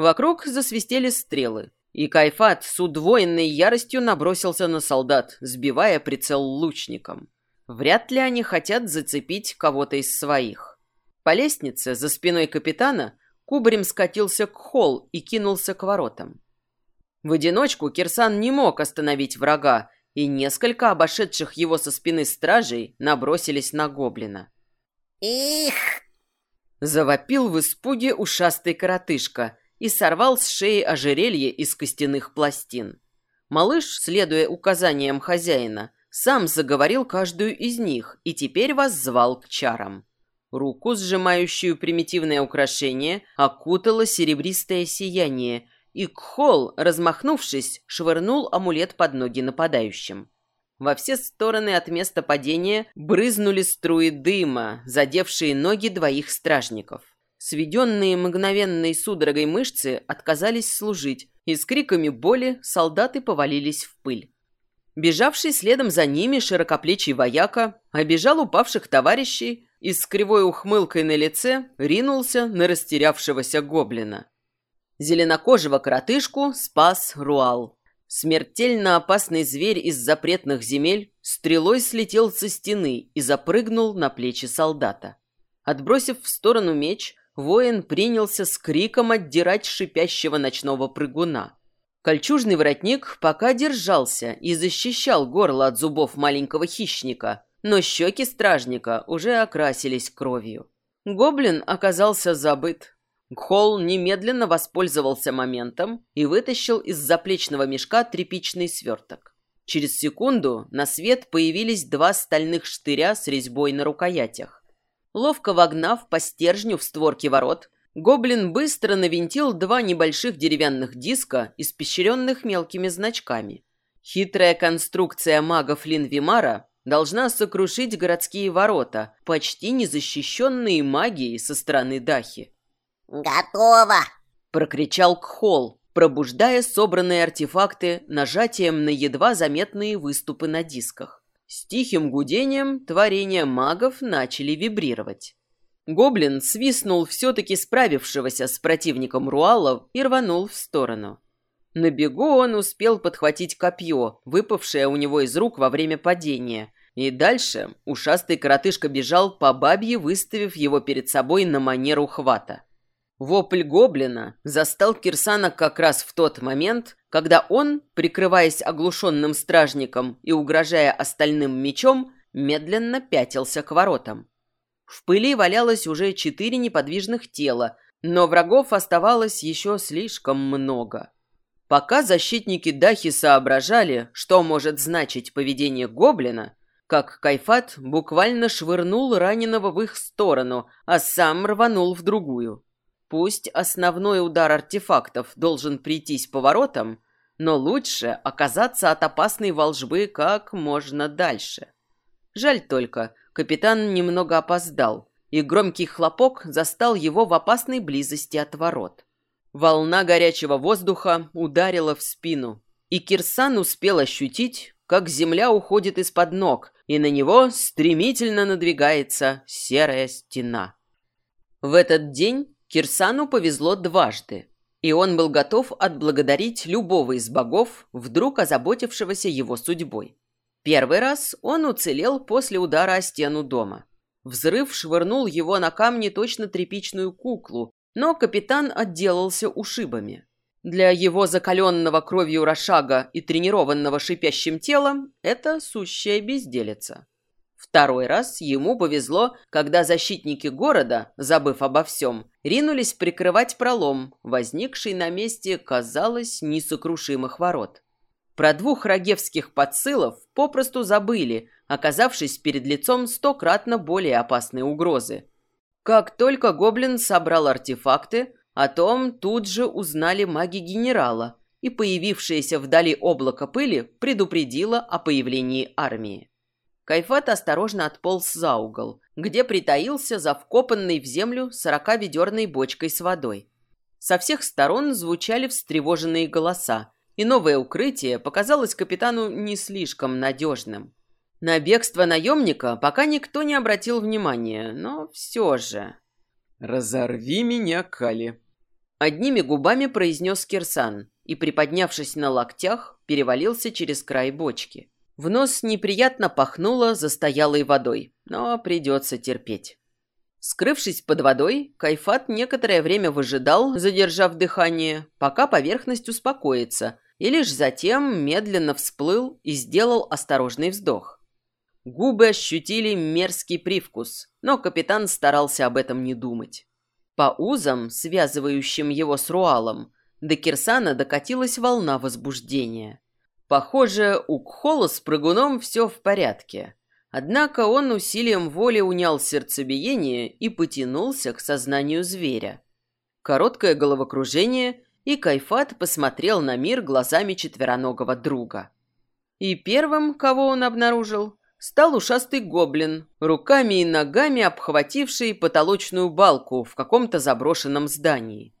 Вокруг засвистели стрелы, и Кайфат с удвоенной яростью набросился на солдат, сбивая прицел лучником. Вряд ли они хотят зацепить кого-то из своих. По лестнице за спиной капитана кубарем скатился к холл и кинулся к воротам. В одиночку Кирсан не мог остановить врага, и несколько обошедших его со спины стражей набросились на гоблина. «Их!» Завопил в испуге ушастый коротышка и сорвал с шеи ожерелье из костяных пластин. Малыш, следуя указаниям хозяина, сам заговорил каждую из них и теперь воззвал к чарам. Руку, сжимающую примитивное украшение, окутало серебристое сияние, и Кхол, размахнувшись, швырнул амулет под ноги нападающим. Во все стороны от места падения брызнули струи дыма, задевшие ноги двоих стражников. Сведенные мгновенной судорогой мышцы отказались служить, и с криками боли солдаты повалились в пыль. Бежавший следом за ними широкоплечий вояка обежал упавших товарищей и с кривой ухмылкой на лице ринулся на растерявшегося гоблина. Зеленокожего коротышку спас Руал. Смертельно опасный зверь из запретных земель стрелой слетел со стены и запрыгнул на плечи солдата. Отбросив в сторону меч, воин принялся с криком отдирать шипящего ночного прыгуна. Кольчужный воротник пока держался и защищал горло от зубов маленького хищника, но щеки стражника уже окрасились кровью. Гоблин оказался забыт. Гхол немедленно воспользовался моментом и вытащил из заплечного мешка тряпичный сверток. Через секунду на свет появились два стальных штыря с резьбой на рукоятях. Ловко вогнав по стержню в створки ворот, гоблин быстро навинтил два небольших деревянных диска, испещренных мелкими значками. Хитрая конструкция магов Линвимара должна сокрушить городские ворота, почти незащищенные магией со стороны Дахи. «Готово!» – прокричал Кхол, пробуждая собранные артефакты нажатием на едва заметные выступы на дисках. С тихим гудением творения магов начали вибрировать. Гоблин свистнул все-таки справившегося с противником Руала и рванул в сторону. На бегу он успел подхватить копье, выпавшее у него из рук во время падения, и дальше ушастый коротышка бежал по бабье, выставив его перед собой на манеру хвата. Вопль гоблина застал Кирсана как раз в тот момент, когда он, прикрываясь оглушенным стражником и угрожая остальным мечом, медленно пятился к воротам. В пыли валялось уже четыре неподвижных тела, но врагов оставалось еще слишком много. Пока защитники Дахи соображали, что может значить поведение гоблина, как Кайфат буквально швырнул раненого в их сторону, а сам рванул в другую. Пусть основной удар артефактов должен прийтись поворотом, но лучше оказаться от опасной волжбы как можно дальше. Жаль только, капитан немного опоздал, и громкий хлопок застал его в опасной близости от ворот. Волна горячего воздуха ударила в спину, и Кирсан успел ощутить, как земля уходит из-под ног, и на него стремительно надвигается серая стена. В этот день Кирсану повезло дважды, и он был готов отблагодарить любого из богов, вдруг озаботившегося его судьбой. Первый раз он уцелел после удара о стену дома. Взрыв швырнул его на камни точно тряпичную куклу, но капитан отделался ушибами. Для его закаленного кровью Рошага и тренированного шипящим телом это сущая безделица. Второй раз ему повезло, когда защитники города, забыв обо всем, ринулись прикрывать пролом, возникший на месте, казалось, несокрушимых ворот. Про двух рогевских подсылов попросту забыли, оказавшись перед лицом стократно более опасной угрозы. Как только гоблин собрал артефакты, о том тут же узнали маги генерала, и появившееся вдали облако пыли предупредило о появлении армии. Кайфат осторожно отполз за угол, где притаился за вкопанной в землю сороковедерной бочкой с водой. Со всех сторон звучали встревоженные голоса, и новое укрытие показалось капитану не слишком надежным. На бегство наемника пока никто не обратил внимания, но все же... «Разорви меня, Кали!» Одними губами произнес Кирсан и, приподнявшись на локтях, перевалился через край бочки. В нос неприятно пахнуло застоялой водой, но придется терпеть. Скрывшись под водой, Кайфат некоторое время выжидал, задержав дыхание, пока поверхность успокоится, и лишь затем медленно всплыл и сделал осторожный вздох. Губы ощутили мерзкий привкус, но капитан старался об этом не думать. По узам, связывающим его с Руалом, до Кирсана докатилась волна возбуждения. Похоже, у Кхола с прыгуном все в порядке. Однако он усилием воли унял сердцебиение и потянулся к сознанию зверя. Короткое головокружение, и Кайфат посмотрел на мир глазами четвероногого друга. И первым, кого он обнаружил, стал ушастый гоблин, руками и ногами обхвативший потолочную балку в каком-то заброшенном здании.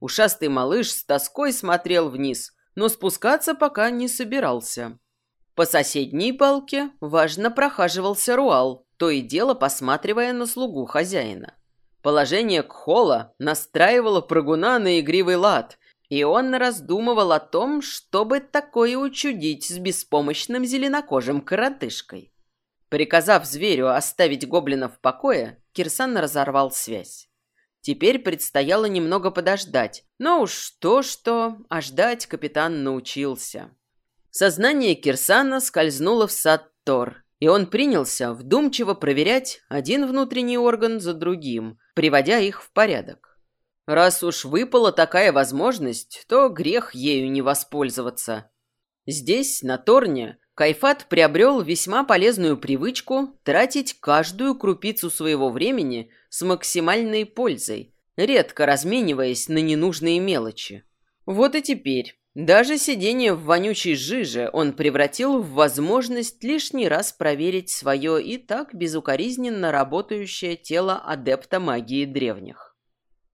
Ушастый малыш с тоской смотрел вниз, но спускаться пока не собирался. По соседней балке важно прохаживался Руал, то и дело посматривая на слугу хозяина. Положение Кхола настраивало прыгуна на игривый лад, и он раздумывал о том, чтобы такое учудить с беспомощным зеленокожим коротышкой. Приказав зверю оставить гоблина в покое, Кирсан разорвал связь. Теперь предстояло немного подождать, но уж то-что, а ждать капитан научился. Сознание Кирсана скользнуло в сад Тор, и он принялся вдумчиво проверять один внутренний орган за другим, приводя их в порядок. Раз уж выпала такая возможность, то грех ею не воспользоваться. Здесь, на Торне, Кайфат приобрел весьма полезную привычку тратить каждую крупицу своего времени с максимальной пользой, редко размениваясь на ненужные мелочи. Вот и теперь, даже сидение в вонючей жиже он превратил в возможность лишний раз проверить свое и так безукоризненно работающее тело адепта магии древних.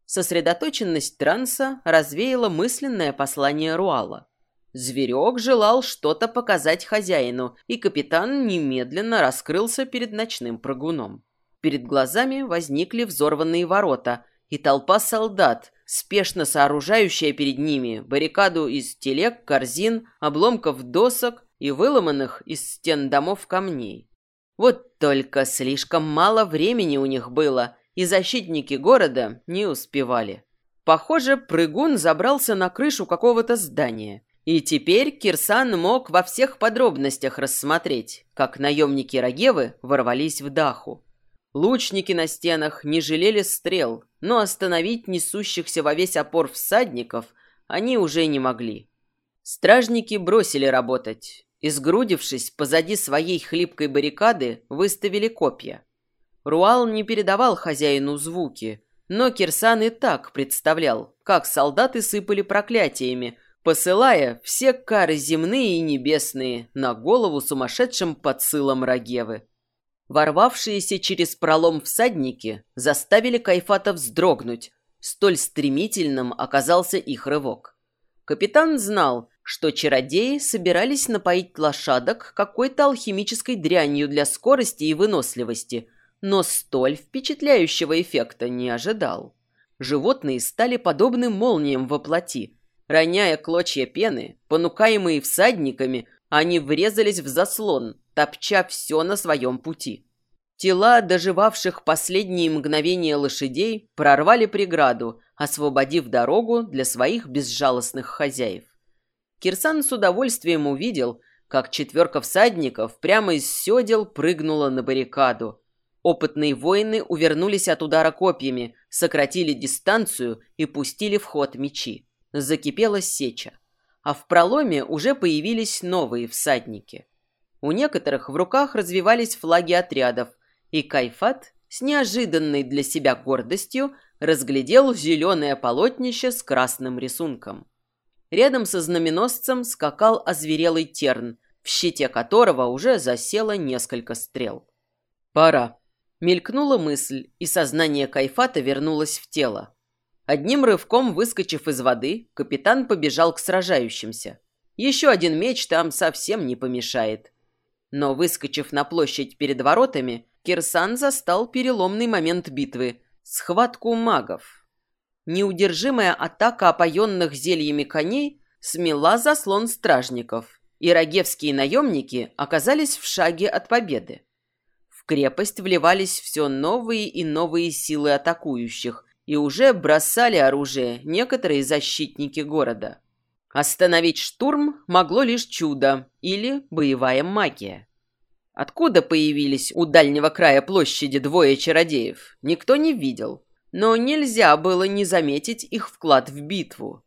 Сосредоточенность транса развеяла мысленное послание Руала. Зверек желал что-то показать хозяину, и капитан немедленно раскрылся перед ночным прыгуном. Перед глазами возникли взорванные ворота, и толпа солдат, спешно сооружающая перед ними баррикаду из телег, корзин, обломков досок и выломанных из стен домов камней. Вот только слишком мало времени у них было, и защитники города не успевали. Похоже, прыгун забрался на крышу какого-то здания – и теперь Кирсан мог во всех подробностях рассмотреть, как наемники Рагевы ворвались в Даху. Лучники на стенах не жалели стрел, но остановить несущихся во весь опор всадников они уже не могли. Стражники бросили работать и, сгрудившись позади своей хлипкой баррикады, выставили копья. Руал не передавал хозяину звуки, но Кирсан и так представлял, как солдаты сыпали проклятиями – посылая все кары земные и небесные на голову сумасшедшим подсылом Рагевы. Ворвавшиеся через пролом всадники заставили Кайфата вздрогнуть, столь стремительным оказался их рывок. Капитан знал, что чародеи собирались напоить лошадок какой-то алхимической дрянью для скорости и выносливости, но столь впечатляющего эффекта не ожидал. Животные стали подобны молниям во плоти, Роняя клочья пены, понукаемые всадниками, они врезались в заслон, топча все на своем пути. Тела доживавших последние мгновения лошадей прорвали преграду, освободив дорогу для своих безжалостных хозяев. Кирсан с удовольствием увидел, как четверка всадников прямо из седел прыгнула на баррикаду. Опытные воины увернулись от удара копьями, сократили дистанцию и пустили в ход мечи закипела сеча, а в проломе уже появились новые всадники. У некоторых в руках развивались флаги отрядов, и Кайфат с неожиданной для себя гордостью разглядел зеленое полотнище с красным рисунком. Рядом со знаменосцем скакал озверелый терн, в щите которого уже засело несколько стрел. «Пора», — мелькнула мысль, и сознание Кайфата вернулось в тело. Одним рывком выскочив из воды, капитан побежал к сражающимся. Еще один меч там совсем не помешает. Но, выскочив на площадь перед воротами, Кирсан застал переломный момент битвы – схватку магов. неудержимая атака опоенных зельями коней смела заслон стражников, и рогевские наемники оказались в шаге от победы. В крепость вливались все новые и новые силы атакующих, и уже бросали оружие некоторые защитники города. Остановить штурм могло лишь чудо или боевая магия. Откуда появились у дальнего края площади двое чародеев, никто не видел, но нельзя было не заметить их вклад в битву.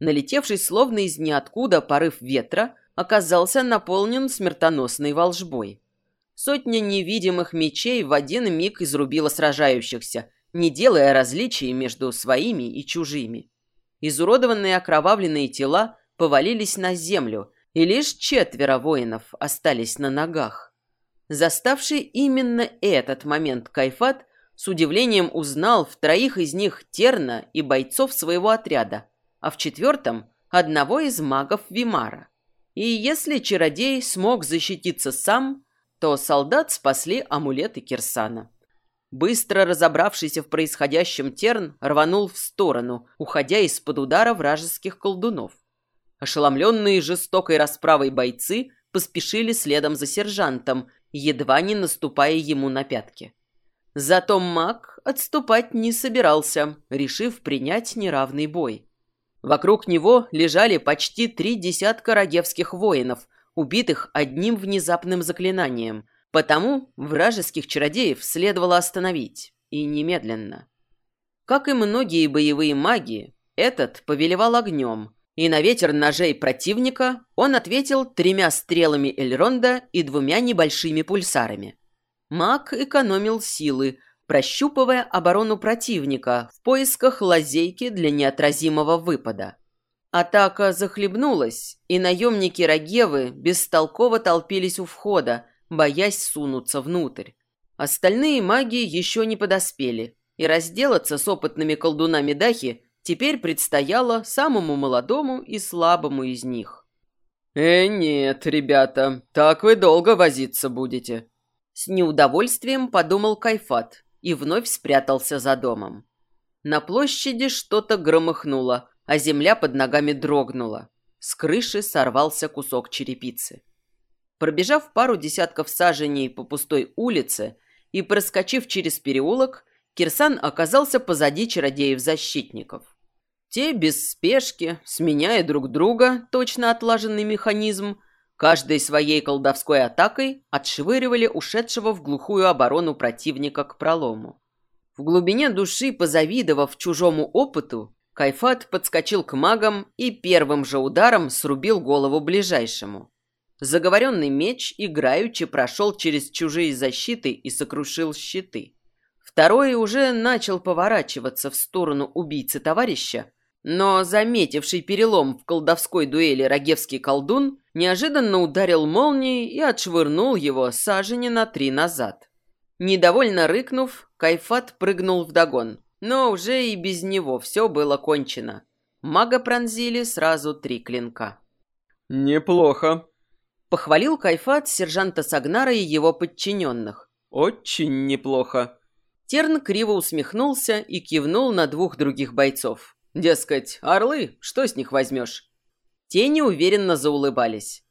Налетевший словно из ниоткуда порыв ветра оказался наполнен смертоносной волжбой. Сотня невидимых мечей в один миг изрубила сражающихся, не делая различий между своими и чужими. Изуродованные окровавленные тела повалились на землю, и лишь четверо воинов остались на ногах. Заставший именно этот момент Кайфат с удивлением узнал в троих из них Терна и бойцов своего отряда, а в четвертом – одного из магов Вимара. И если чародей смог защититься сам, то солдат спасли амулеты Кирсана. Быстро разобравшийся в происходящем Терн рванул в сторону, уходя из-под удара вражеских колдунов. Ошеломленные жестокой расправой бойцы поспешили следом за сержантом, едва не наступая ему на пятки. Зато маг отступать не собирался, решив принять неравный бой. Вокруг него лежали почти три десятка рогевских воинов, убитых одним внезапным заклинанием, потому вражеских чародеев следовало остановить, и немедленно. Как и многие боевые маги, этот повелевал огнем, и на ветер ножей противника он ответил тремя стрелами Эльронда и двумя небольшими пульсарами. Маг экономил силы, прощупывая оборону противника в поисках лазейки для неотразимого выпада. Атака захлебнулась, и наемники Рагевы бестолково толпились у входа, боясь сунуться внутрь. Остальные маги еще не подоспели, и разделаться с опытными колдунами Дахи теперь предстояло самому молодому и слабому из них. «Э, нет, ребята, так вы долго возиться будете», с неудовольствием подумал Кайфат и вновь спрятался за домом. На площади что-то громыхнуло, а земля под ногами дрогнула. С крыши сорвался кусок черепицы. Пробежав пару десятков саженей по пустой улице и проскочив через переулок, Кирсан оказался позади чародеев-защитников. Те без спешки, сменяя друг друга, точно отлаженный механизм, Каждой своей колдовской атакой отшвыривали ушедшего в глухую оборону противника к пролому. В глубине души, позавидовав чужому опыту, Кайфат подскочил к магам и первым же ударом срубил голову ближайшему. Заговоренный меч играючи прошел через чужие защиты и сокрушил щиты. Второй уже начал поворачиваться в сторону убийцы товарища, но заметивший перелом в колдовской дуэли рогевский колдун неожиданно ударил молнией и отшвырнул его сажени на три назад. Недовольно рыкнув, Кайфат прыгнул вдогон, но уже и без него все было кончено. Мага пронзили сразу три клинка. «Неплохо», — похвалил Кайфат сержанта Сагнара и его подчиненных. «Очень неплохо». Терн криво усмехнулся и кивнул на двух других бойцов. Дескать, орлы, что с них возьмешь? Те неуверенно заулыбались.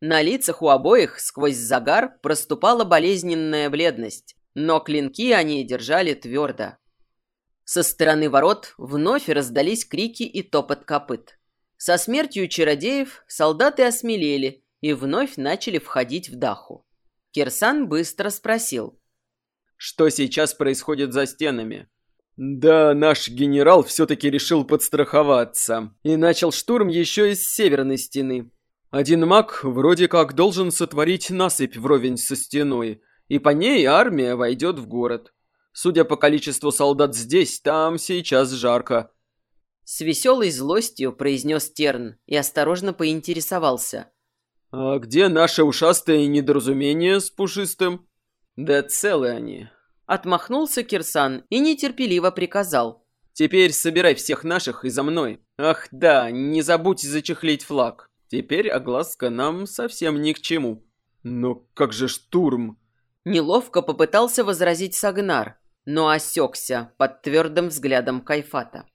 На лицах у обоих сквозь загар проступала болезненная бледность, но клинки они держали твердо. Со стороны ворот вновь раздались крики и топот копыт. Со смертью чародеев солдаты осмелели и вновь начали входить в даху. Кирсан быстро спросил. «Что сейчас происходит за стенами?» Да, наш генерал все-таки решил подстраховаться и начал штурм еще из северной стены. Один маг вроде как должен сотворить насыпь вровень со стеной, и по ней армия войдет в город. Судя по количеству солдат здесь, там сейчас жарко. С веселой злостью произнес Терн и осторожно поинтересовался. «А где наше ушастое недоразумение с Пушистым?» «Да целы они. Отмахнулся Кирсан и нетерпеливо приказал. «Теперь собирай всех наших и за мной. Ах да, не забудь зачехлить флаг. Теперь огласка нам совсем ни к чему». «Но как же штурм?» Неловко попытался возразить Сагнар, но осекся под твердым взглядом Кайфата.